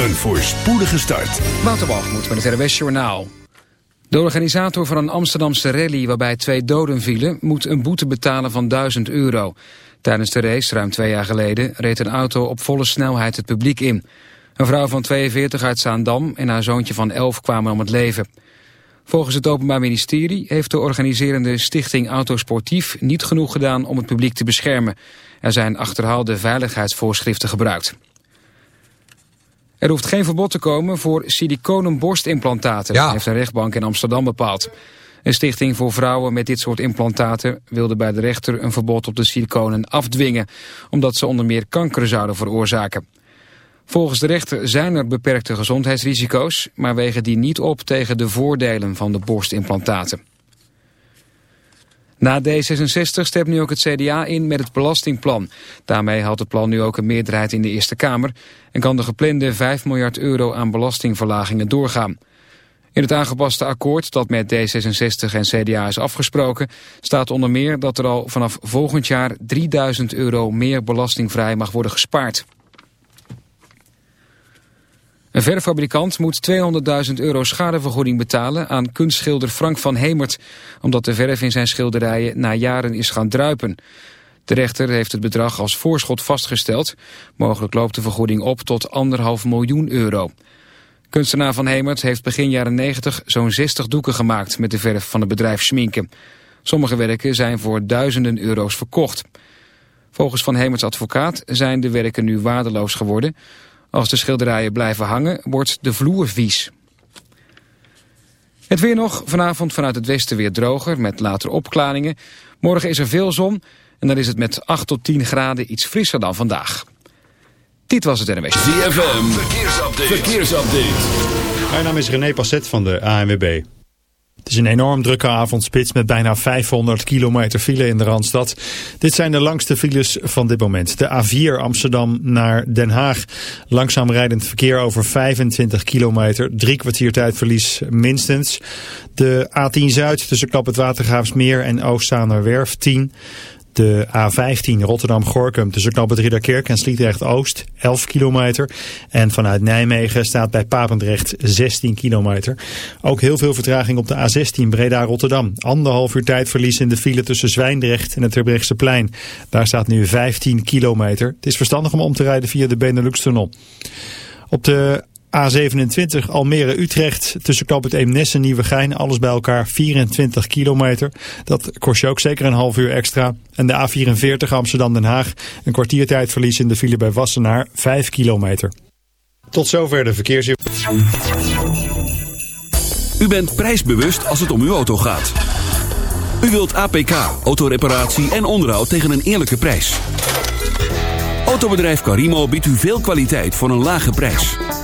Een voorspoedige start. Waterbalgemoed met het RWS Journaal. De organisator van een Amsterdamse rally waarbij twee doden vielen... moet een boete betalen van 1000 euro. Tijdens de race, ruim twee jaar geleden, reed een auto op volle snelheid het publiek in. Een vrouw van 42 uit Zaandam en haar zoontje van 11 kwamen om het leven. Volgens het Openbaar Ministerie heeft de organiserende stichting Autosportief... niet genoeg gedaan om het publiek te beschermen. Er zijn achterhaalde veiligheidsvoorschriften gebruikt. Er hoeft geen verbod te komen voor siliconen borstimplantaten, heeft een rechtbank in Amsterdam bepaald. Een stichting voor vrouwen met dit soort implantaten wilde bij de rechter een verbod op de siliconen afdwingen, omdat ze onder meer kanker zouden veroorzaken. Volgens de rechter zijn er beperkte gezondheidsrisico's, maar wegen die niet op tegen de voordelen van de borstimplantaten. Na D66 stemt nu ook het CDA in met het belastingplan. Daarmee had het plan nu ook een meerderheid in de Eerste Kamer... en kan de geplande 5 miljard euro aan belastingverlagingen doorgaan. In het aangepaste akkoord dat met D66 en CDA is afgesproken... staat onder meer dat er al vanaf volgend jaar 3000 euro meer belastingvrij mag worden gespaard. Een verffabrikant moet 200.000 euro schadevergoeding betalen aan kunstschilder Frank van Hemert, omdat de verf in zijn schilderijen na jaren is gaan druipen. De rechter heeft het bedrag als voorschot vastgesteld. Mogelijk loopt de vergoeding op tot anderhalf miljoen euro. Kunstenaar Van Hemert heeft begin jaren 90 zo'n 60 doeken gemaakt met de verf van het bedrijf Schminken. Sommige werken zijn voor duizenden euro's verkocht. Volgens Van Hemerts advocaat zijn de werken nu waardeloos geworden... Als de schilderijen blijven hangen, wordt de vloer vies. Het weer nog, vanavond vanuit het westen weer droger, met later opklaringen. Morgen is er veel zon en dan is het met 8 tot 10 graden iets frisser dan vandaag. Dit was het NWS. ZFM, verkeersupdate. verkeersupdate. Mijn naam is René Passet van de ANWB. Het is een enorm drukke avondspits met bijna 500 kilometer file in de Randstad. Dit zijn de langste files van dit moment. De A4 Amsterdam naar Den Haag. Langzaam rijdend verkeer over 25 kilometer. Drie kwartier tijdverlies minstens. De A10 Zuid tussen Klap het Watergraafsmeer en Oostzaanerwerf 10. De A15 Rotterdam-Gorkum tussen Knoop Ridderkerk en Sliedrecht-Oost 11 kilometer. En vanuit Nijmegen staat bij Papendrecht 16 kilometer. Ook heel veel vertraging op de A16 Breda-Rotterdam. Anderhalf uur tijdverlies in de file tussen Zwijndrecht en het plein. Daar staat nu 15 kilometer. Het is verstandig om om te rijden via de Benelux-tunnel. Op de A27 Almere-Utrecht tussen Knoop het Eemnes en Nieuwegein. Alles bij elkaar 24 kilometer. Dat kost je ook zeker een half uur extra. En de A44 Amsterdam-Den Haag. Een kwartiertijdverlies in de file bij Wassenaar 5 kilometer. Tot zover de verkeersinformatie. U bent prijsbewust als het om uw auto gaat. U wilt APK, autoreparatie en onderhoud tegen een eerlijke prijs. Autobedrijf Carimo biedt u veel kwaliteit voor een lage prijs.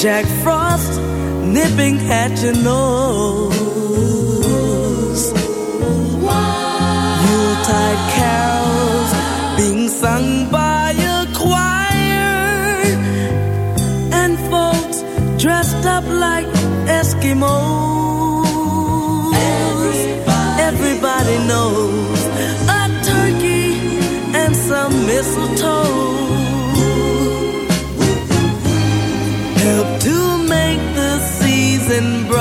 Jack Frost nipping at your nose. Wow. Yuletide carols being sung by a choir, and folks dressed up like Eskimos. Everybody, Everybody knows a turkey and some mistletoe. and bright.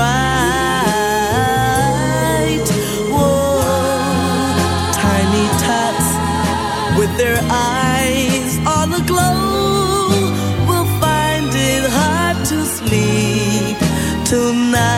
Whoa, tiny tots with their eyes on the glow will find it hard to sleep tonight.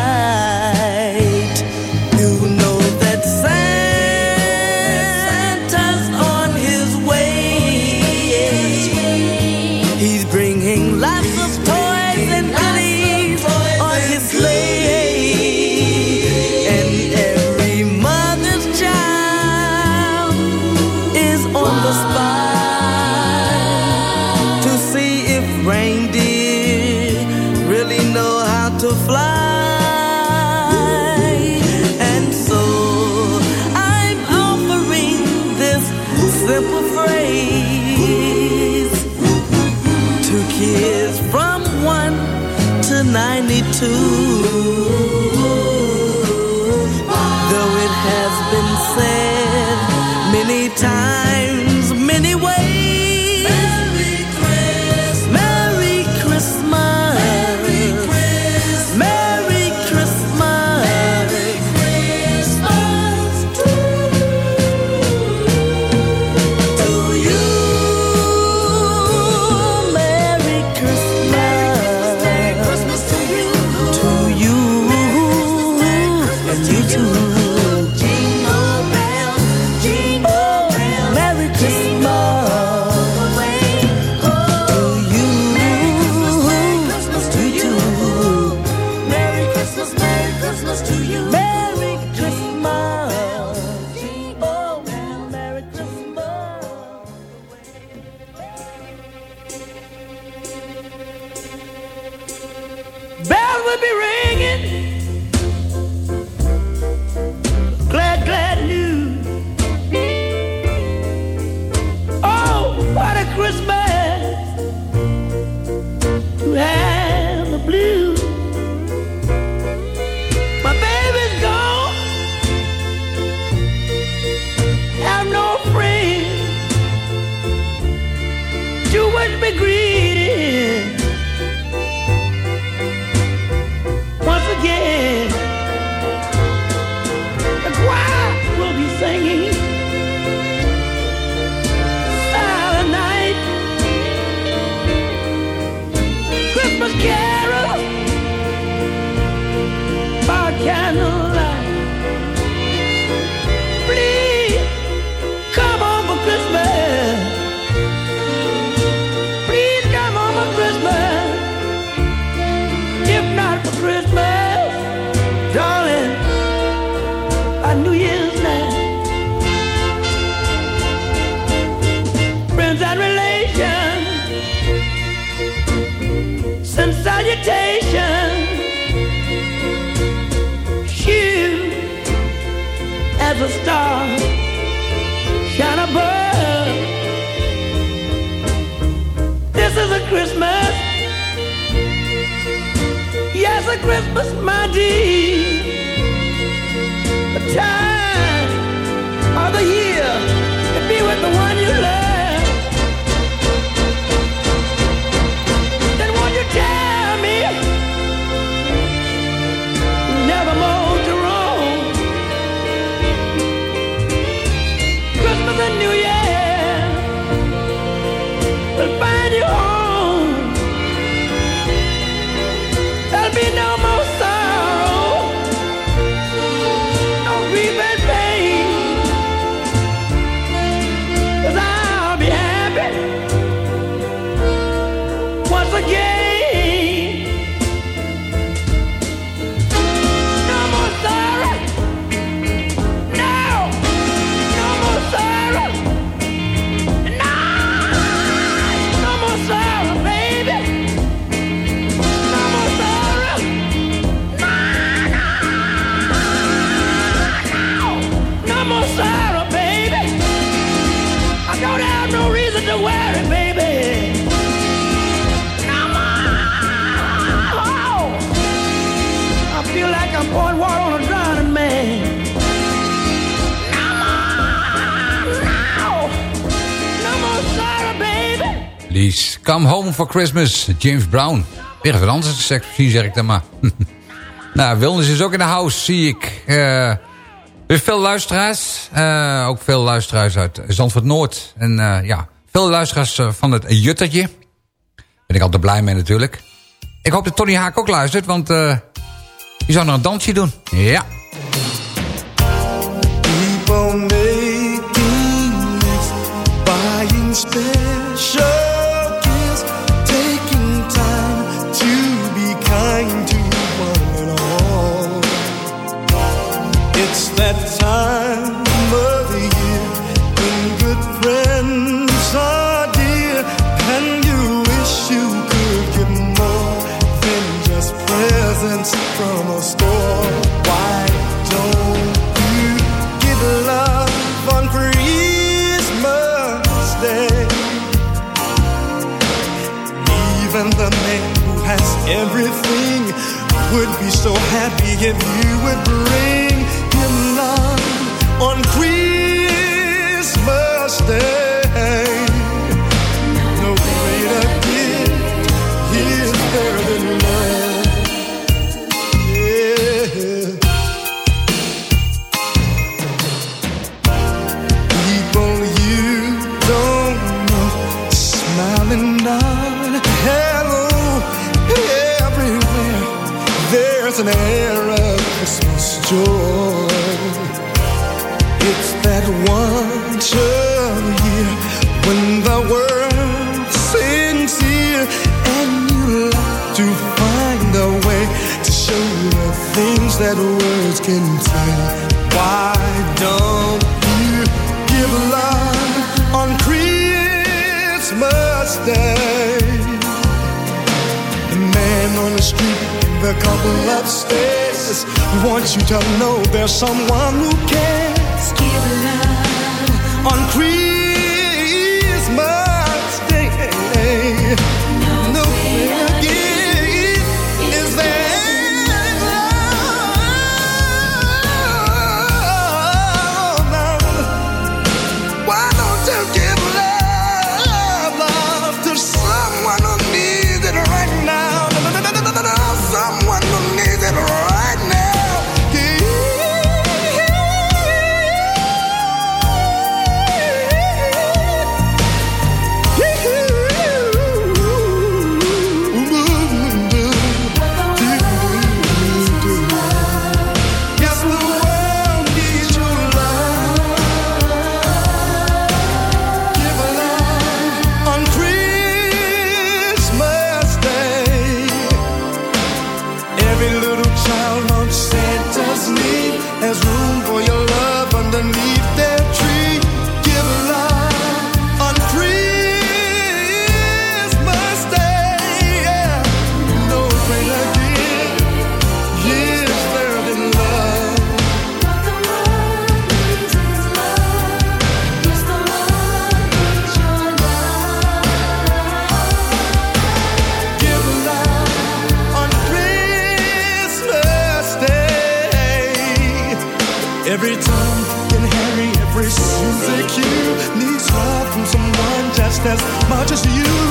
die Come Home for Christmas, James Brown. Weer even anders misschien zeg ik dan maar. nou, Wilnis is ook in de house, zie ik. Uh, veel luisteraars. Uh, ook veel luisteraars uit Zandvoort Noord. En uh, ja, veel luisteraars van het Juttertje. Ben ik altijd blij mee natuurlijk. Ik hoop dat Tony Haak ook luistert, want die zou nog een dansje doen. Ja. That time of year when good friends are dear, you wish you could give more than just presents from a store. Why don't you love on Christmas Day? Even the man who has everything would be so happy if you would Every little child on Santa's knee has room for your love underneath just as much as you.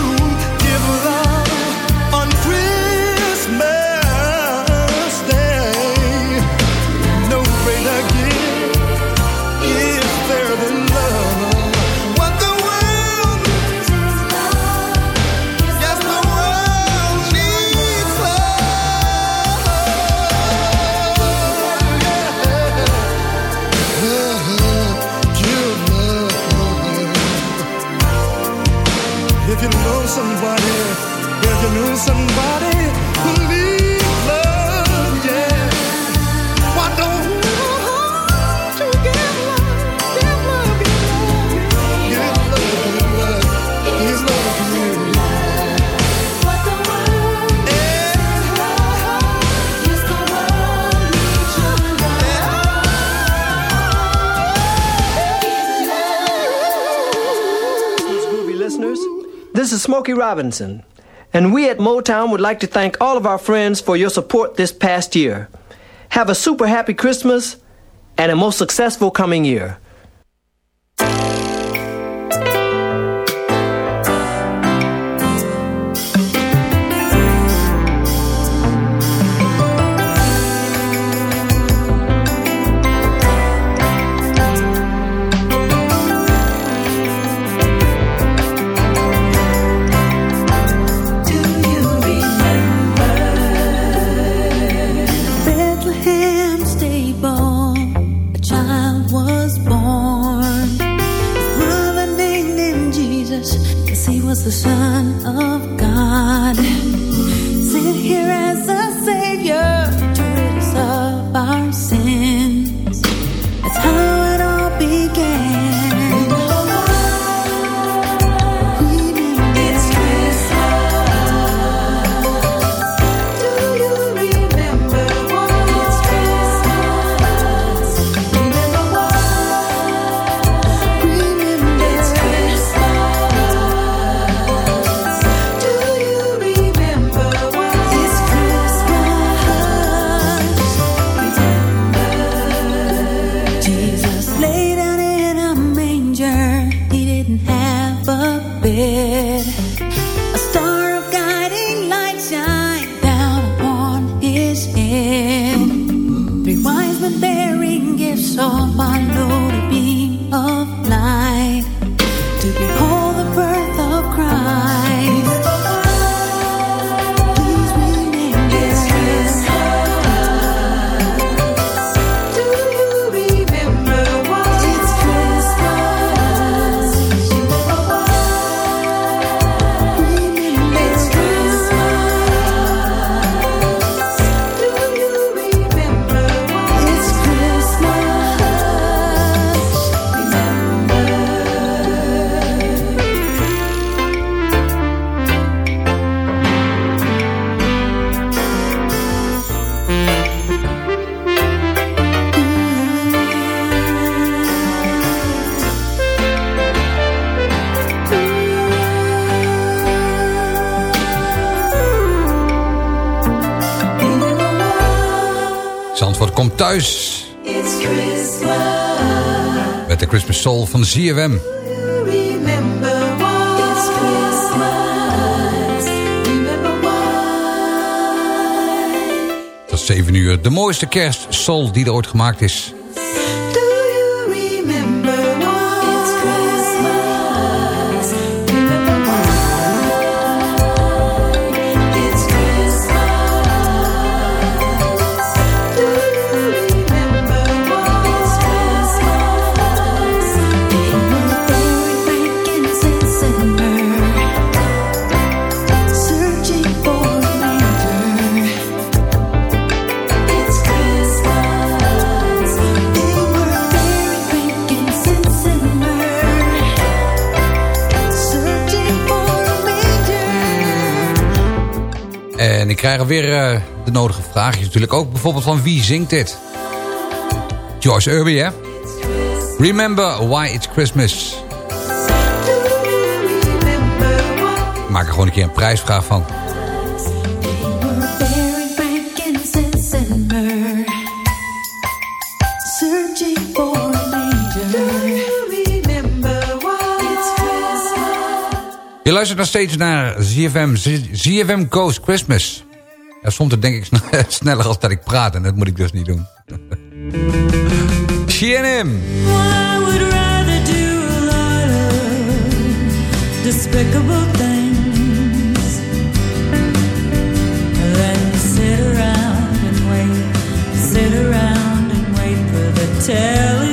Smokey Robinson, and we at Motown would like to thank all of our friends for your support this past year. Have a super happy Christmas and a most successful coming year. thuis. Met de Christmas Soul van ZFM. Tot 7 uur. De mooiste kerstsoul die er ooit gemaakt is. krijgen weer eh, de nodige vraagjes natuurlijk ook. Bijvoorbeeld van wie zingt dit? Joyce Irby, hè? Remember Why It's Christmas. Maak er gewoon een keer een prijsvraag van. Je luistert nog steeds naar ZFM, ZFM Ghost Christmas. Ja, soms denk ik sneller als dat ik praat en dat moet ik dus niet doen. GNM. Despicable things Then sit around and wait Sit around and wait for the telling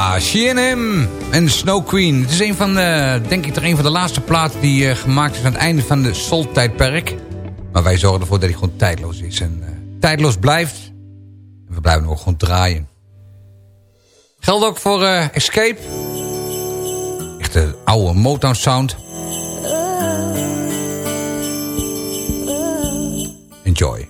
Ja, H&M en Snow Queen. Het is een van, de, denk ik, toch een van de laatste platen die uh, gemaakt is aan het einde van de Soul-tijdperk. Maar wij zorgen ervoor dat hij gewoon tijdloos is. En uh, tijdloos blijft. En we blijven ook gewoon draaien. Geldt ook voor uh, Escape. Echt de oude Motown sound. Enjoy.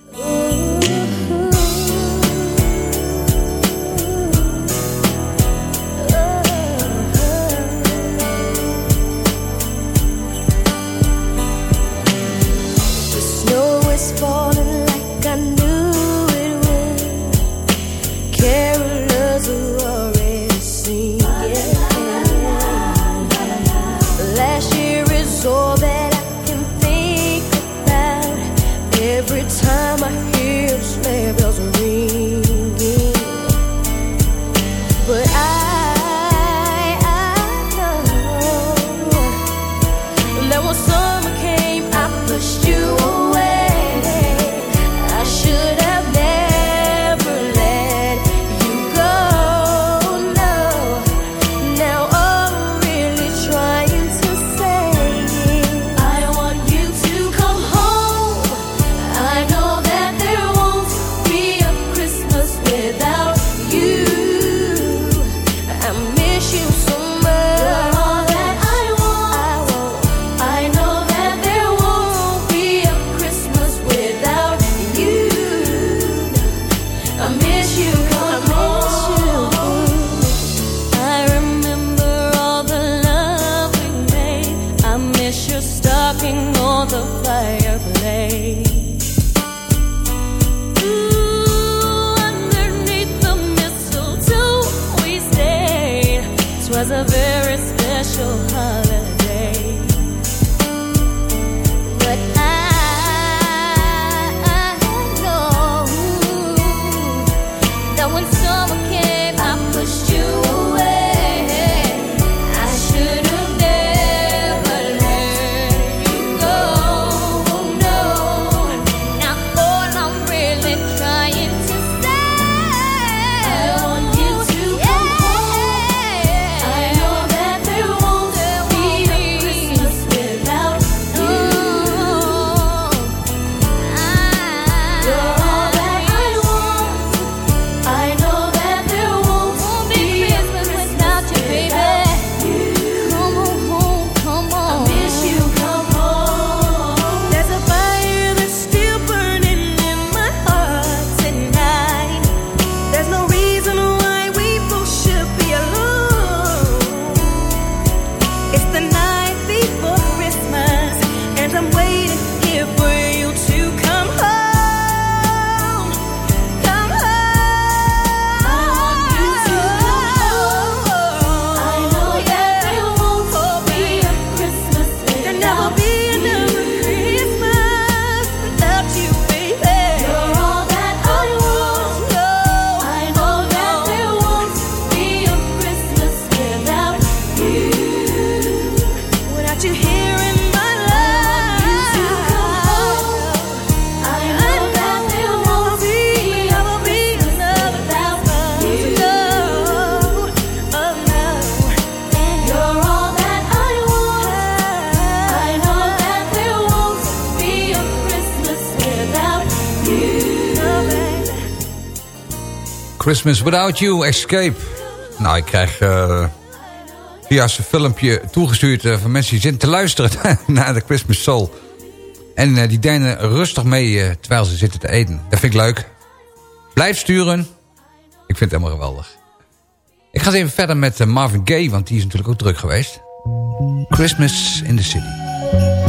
Christmas Without You, Escape. Nou, ik krijg uh, via zijn filmpje toegestuurd uh, van mensen die zitten te luisteren naar de Christmas Soul. En uh, die deinen rustig mee terwijl ze zitten te eten. Dat vind ik leuk. Blijf sturen. Ik vind het helemaal geweldig. Ik ga eens even verder met Marvin Gaye, want die is natuurlijk ook druk geweest. Christmas in the City.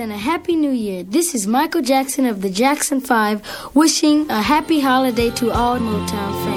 and a happy new year. This is Michael Jackson of the Jackson 5 wishing a happy holiday to all Motown fans.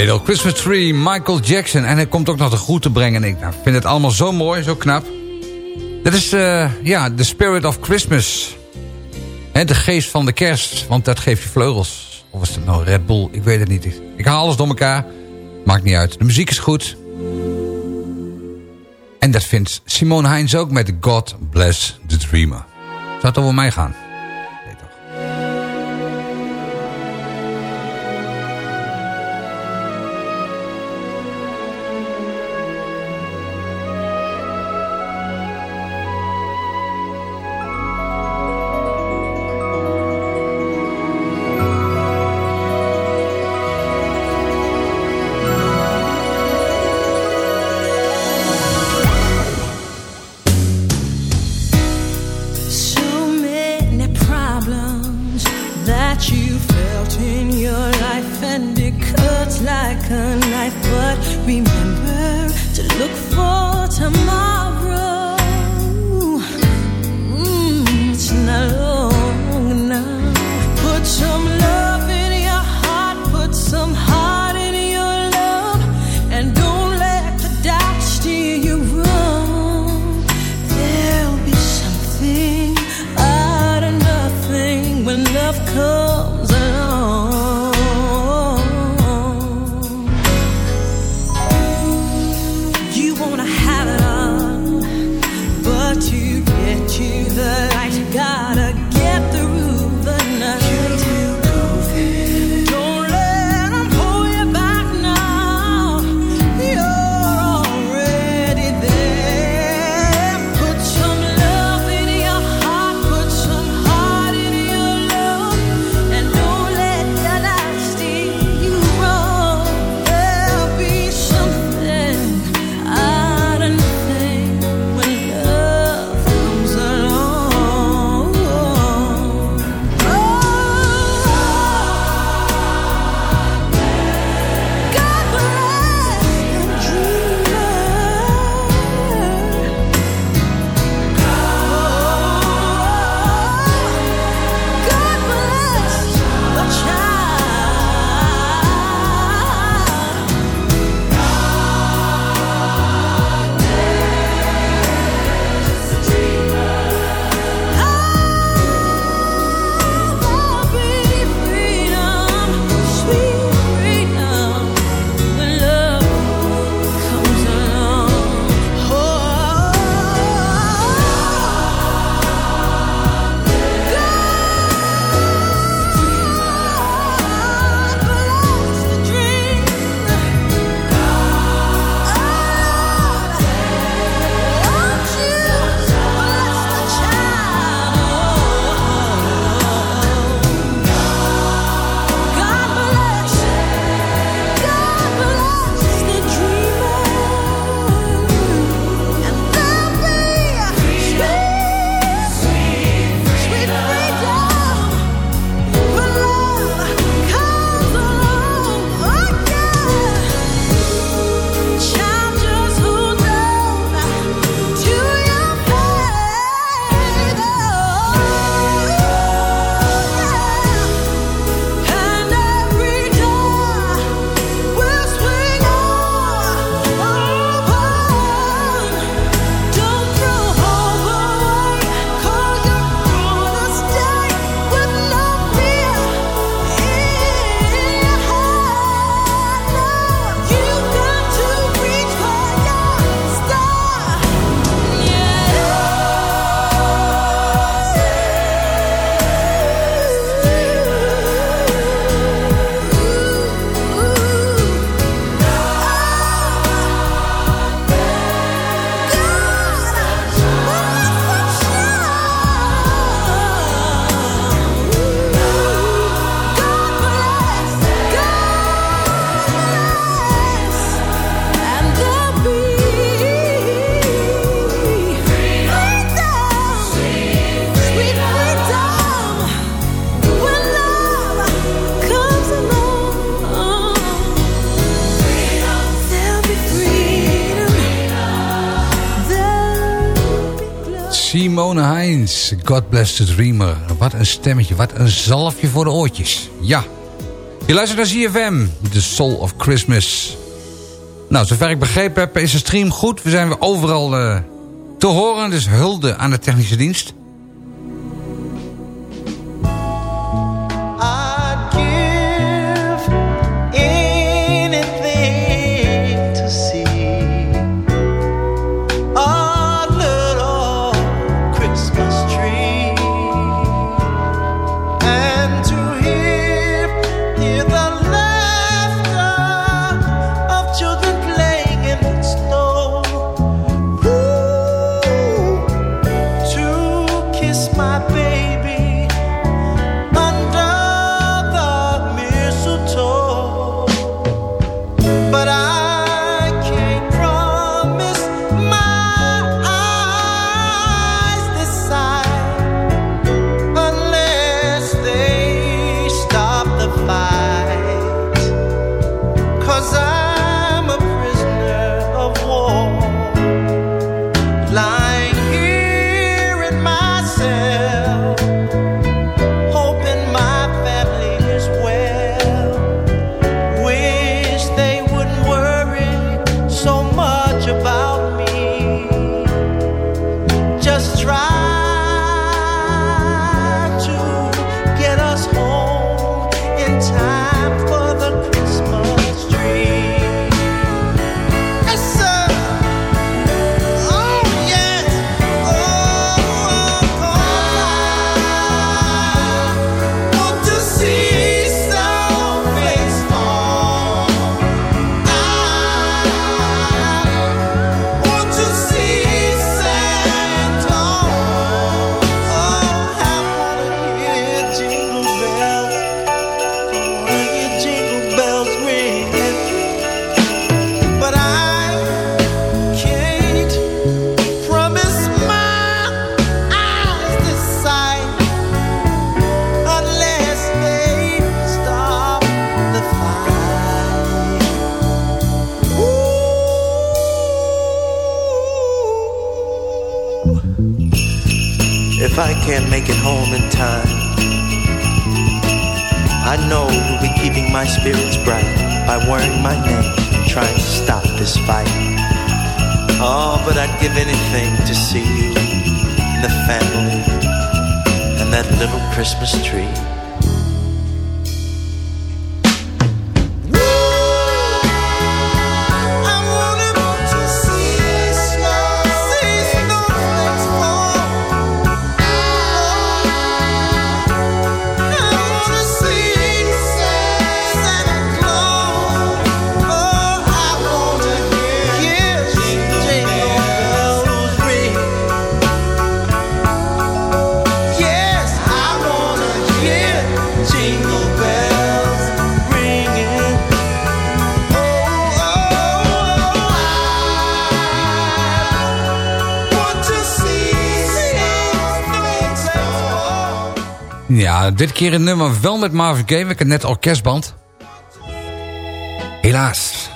Little Christmas Tree, Michael Jackson. En hij komt ook nog de groeten brengen. Ik nou, vind het allemaal zo mooi, zo knap. Dat is, uh, ja, The Spirit of Christmas. En de geest van de kerst, want dat geeft je vleugels. Of is het nou Red Bull? Ik weet het niet. Ik haal alles door elkaar. Maakt niet uit. De muziek is goed. En dat vindt Simone Heinz ook met God Bless the Dreamer. Zou het over mij gaan? God Bless the Dreamer. Wat een stemmetje, wat een zalfje voor de oortjes. Ja. Je luistert naar ZFM, The Soul of Christmas. Nou, zover ik begrepen heb, is de stream goed. We zijn weer overal eh, te horen, dus hulde aan de technische dienst. Kiss my baby wearing my name trying to stop this fight. Oh, but I'd give anything to see you and the family and that little Christmas tree. Dit keer een nummer wel met Marvin Gaye. Hebben net orkestband. Helaas.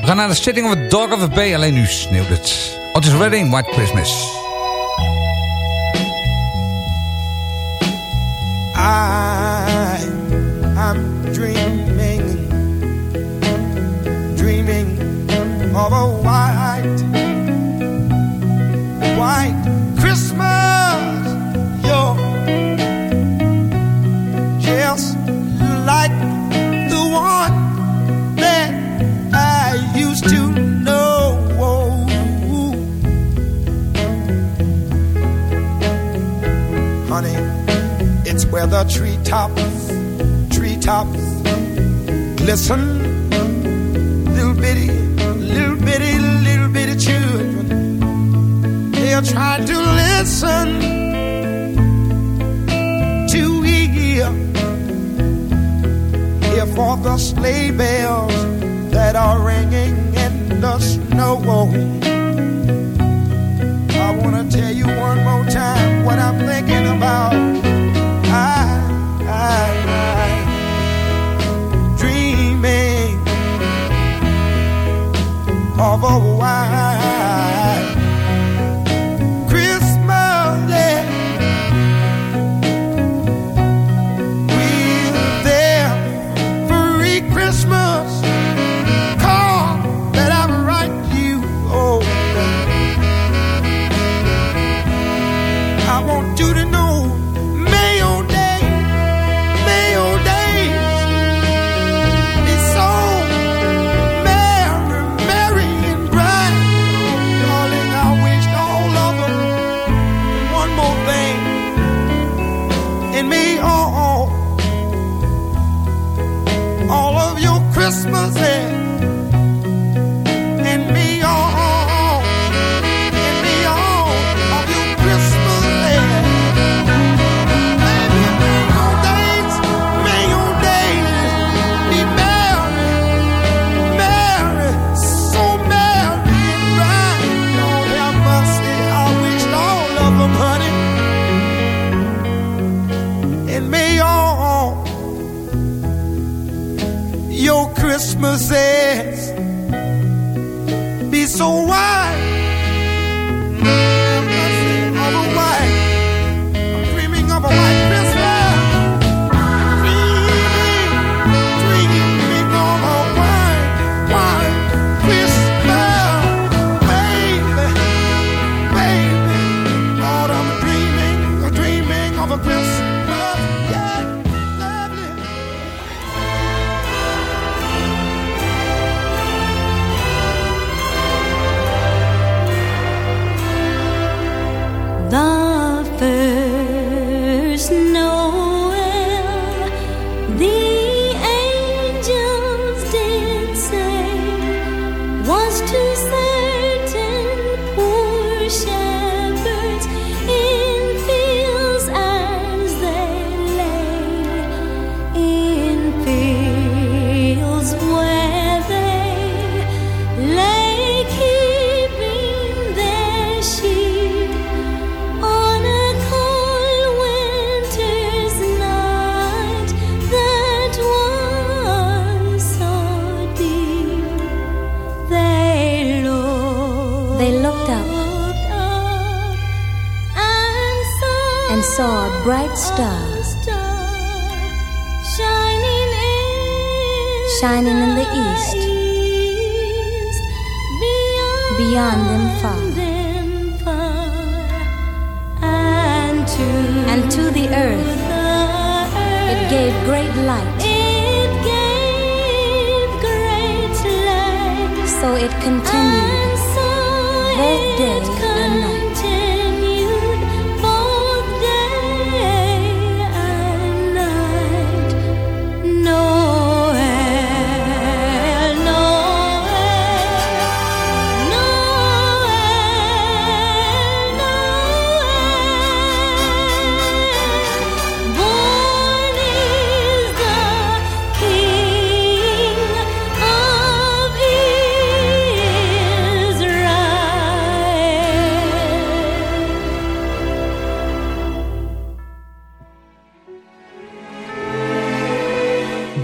We gaan naar de Sitting of a Dog of the Bay. Alleen nu sneeuwt het. Otis Redding, White Christmas. I, I'm dreaming, dreaming of a the treetops, treetops glisten. Little bitty, little bitty, little bitty children. They are trying to listen to hear, hear for the sleigh bells that are ringing in the snow. I wanna tell you one more time what I'm thinking about. Of a white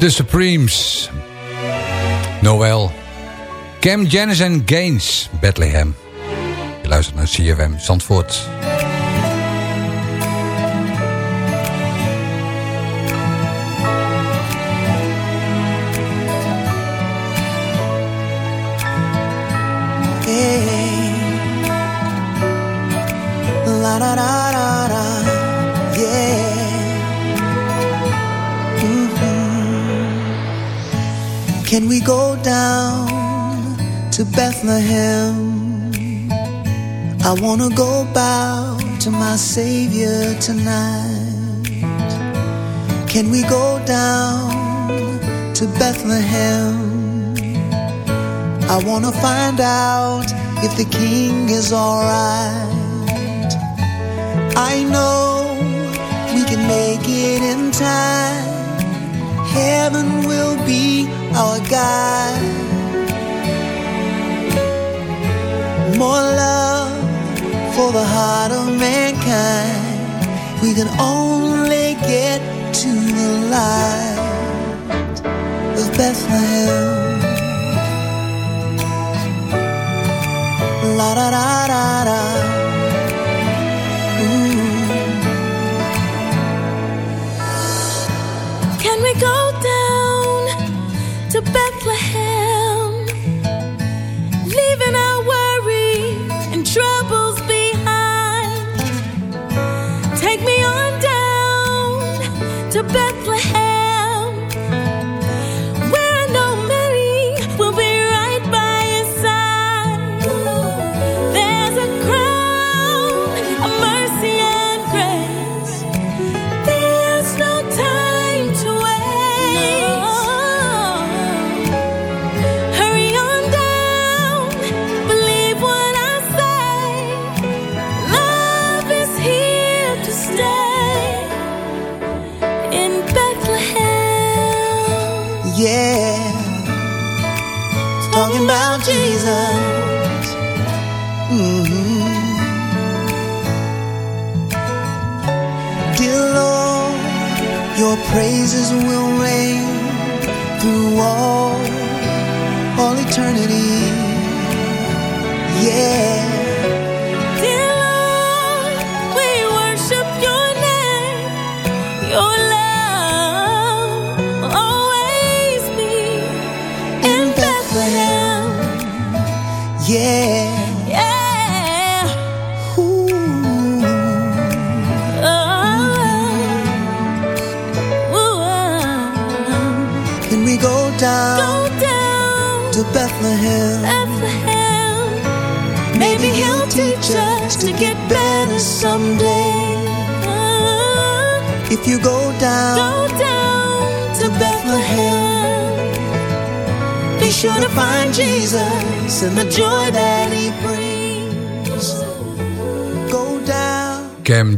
The Supremes. Noel. Cam en Gaines, Bethlehem. Je luistert naar CFM Zandvoort. Bethlehem. I wanna go bow to my Savior tonight. Can we go down to Bethlehem? I wanna find out if the King is alright. I know we can make it in time. Heaven will be our guide. more love for the heart of mankind. We can only get to the light of Bethlehem. La da da da da.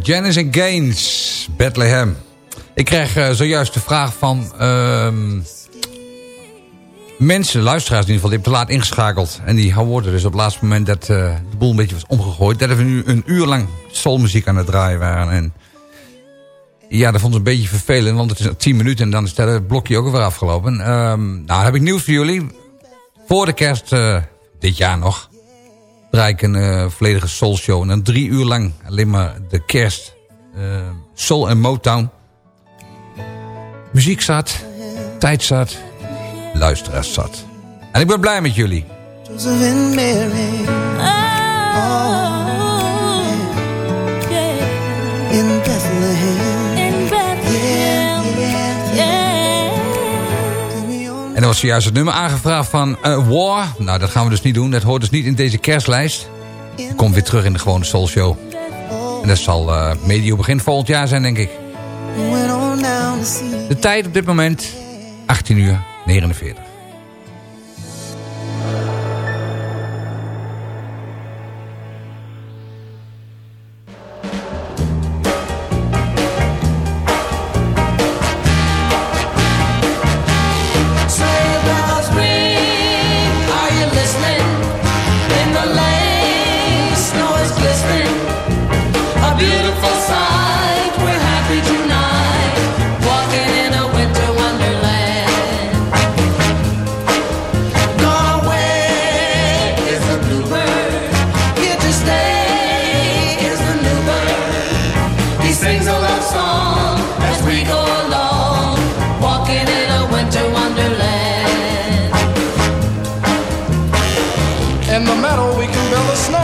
Janice en Gaines, Bethlehem. Ik krijg eh, zojuist de vraag van ehm, mensen, luisteraars in ieder geval, die hebben te laat ingeschakeld. En die hoorden dus op het laatste moment dat eh, de boel een beetje was omgegooid. Dat we nu een uur lang soulmuziek aan het draaien waren. En ja, dat vond ik een beetje vervelend, want het is 10 minuten en dan is dat blokje ook weer afgelopen. Ehm, nou, heb ik nieuws voor jullie. Voor de kerst, eh, dit jaar nog, draai een eh, volledige soul show. En dan drie uur lang alleen maar de kerst. eh, soul en Motown. Muziek zat, tijd zat, luisteraars zat. En ik ben blij met jullie. Joseph En er was zojuist het nummer aangevraagd van eh, War. Nou, dat gaan we dus niet doen. Dat hoort dus niet in deze kerstlijst. Komt weer terug in de gewone soul show. En dat zal eh, medio begin volgend jaar zijn, denk ik. De tijd op dit moment, 18 uur 49.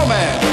Snowman.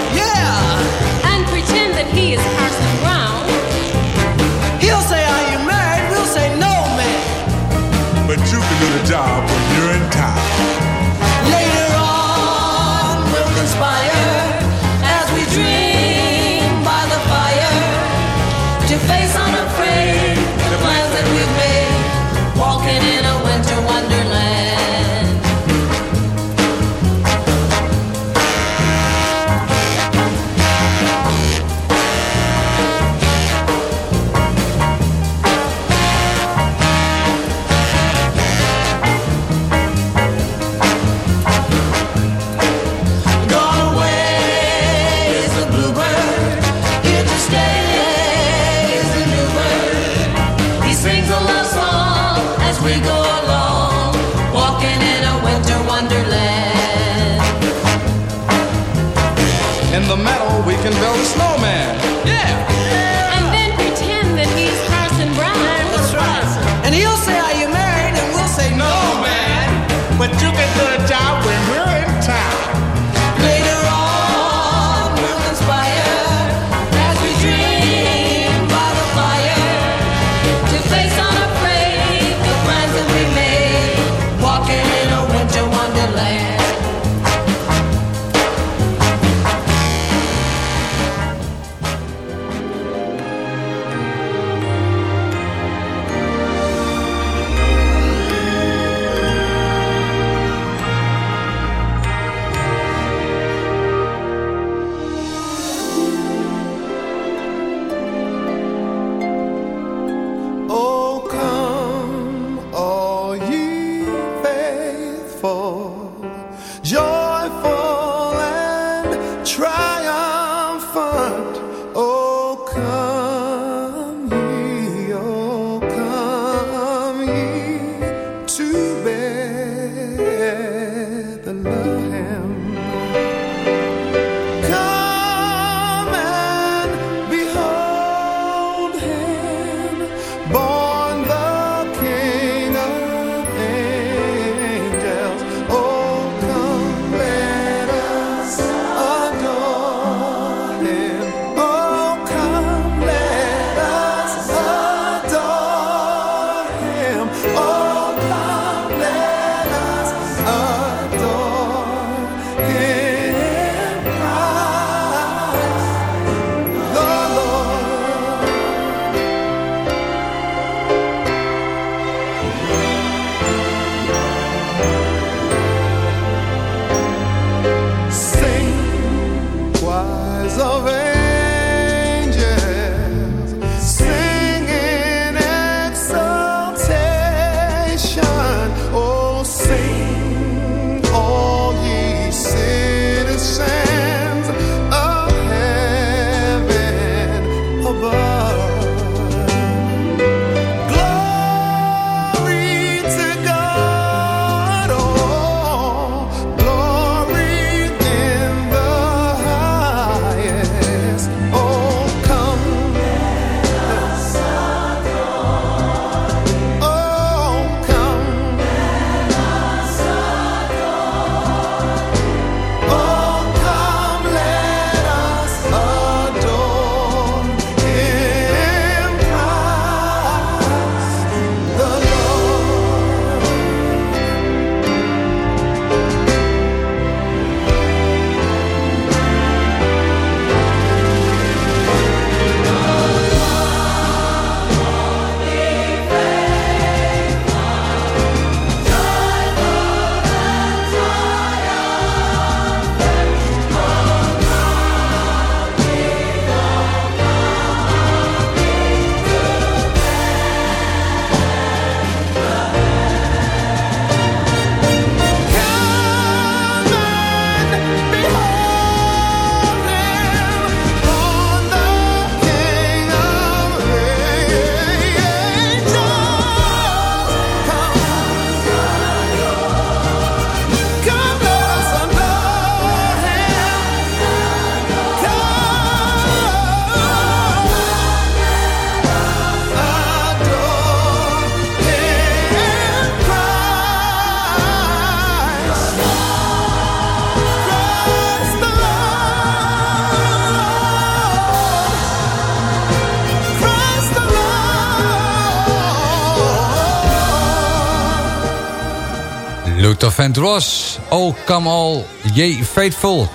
Luther Vandross. Oh, come all, ye faithful.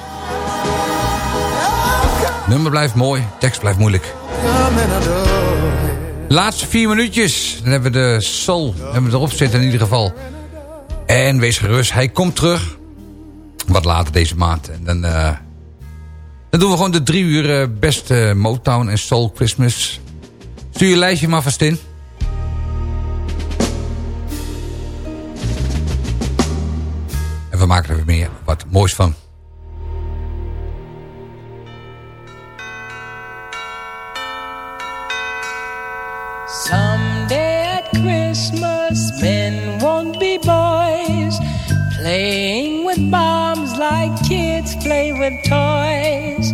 Nummer blijft mooi, tekst blijft moeilijk. Laatste vier minuutjes. Dan hebben we de soul hebben we erop zitten in ieder geval. En wees gerust, hij komt terug. Wat later deze maand. En dan, eh, dan doen we gewoon de drie uur eh, beste Motown en Soul Christmas. Stuur je lijstje maar vast in. We maken er weer wat moois van. Someday at Christmas, men won't be boys, playing with bombs like kids play with toys.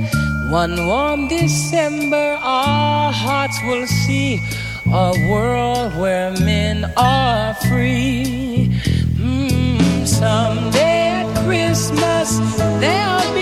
One warm December, our hearts will see a world where men are free. Mm, someday Christmas, there'll be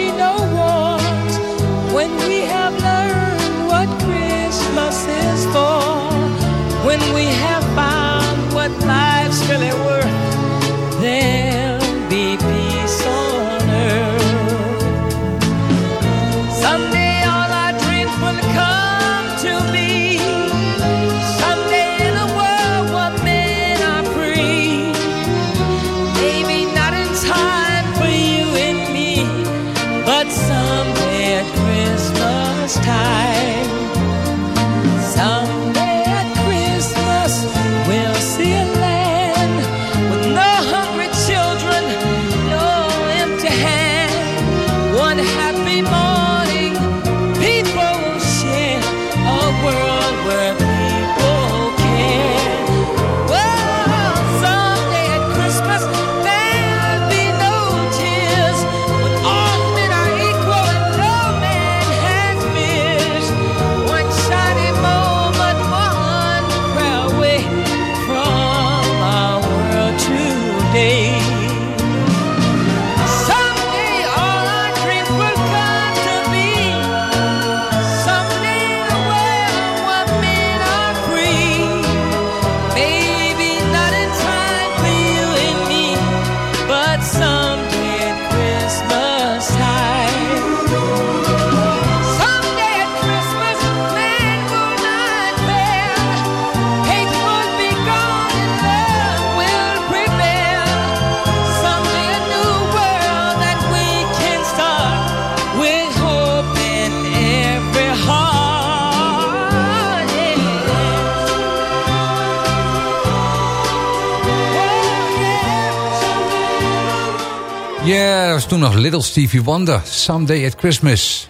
Stevie Wonder. Someday at Christmas.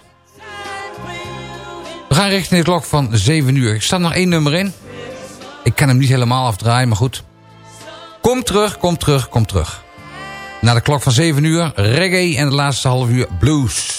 We gaan richting de klok van 7 uur. Ik sta nog één nummer in. Ik kan hem niet helemaal afdraaien, maar goed. Kom terug, kom terug, kom terug. Na de klok van 7 uur, reggae en de laatste half uur blues.